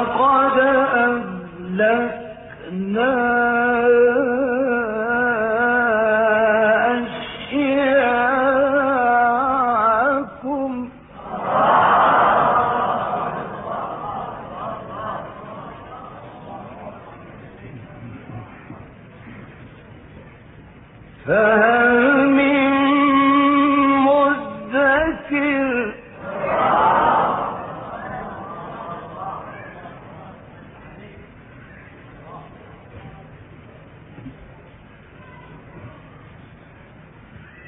ولقد أهلكنا فهل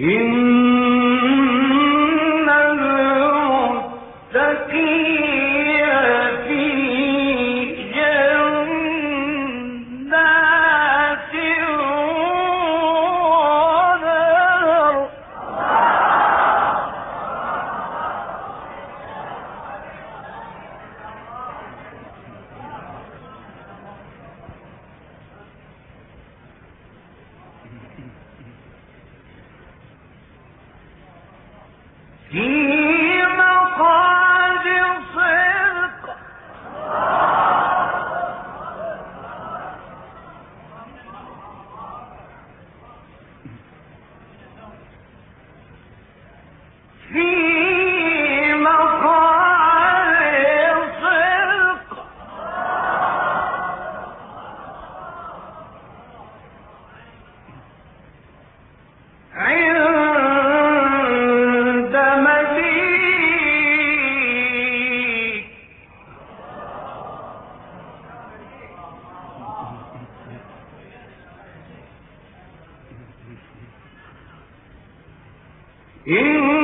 إن Din إن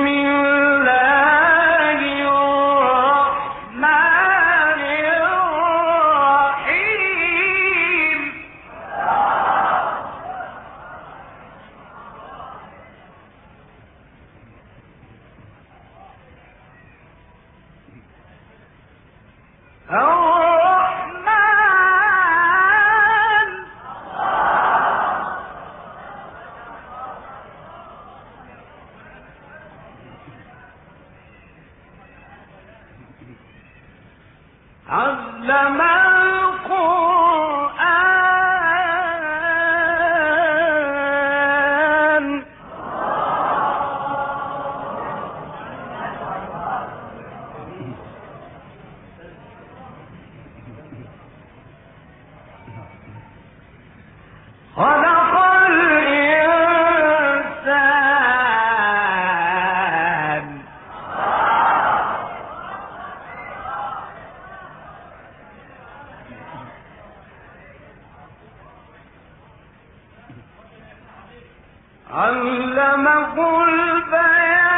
علم القرآن علمه البيان.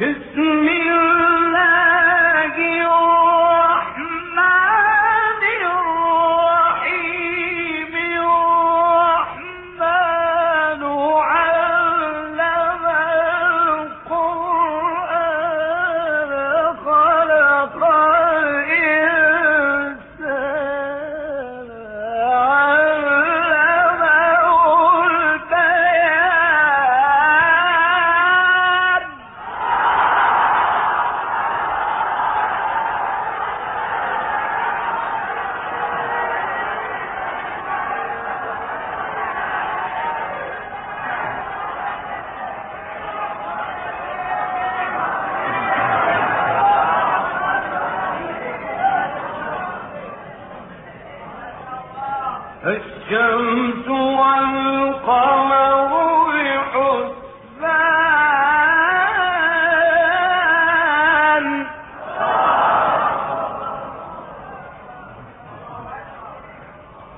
بسم الله الشمس والقمر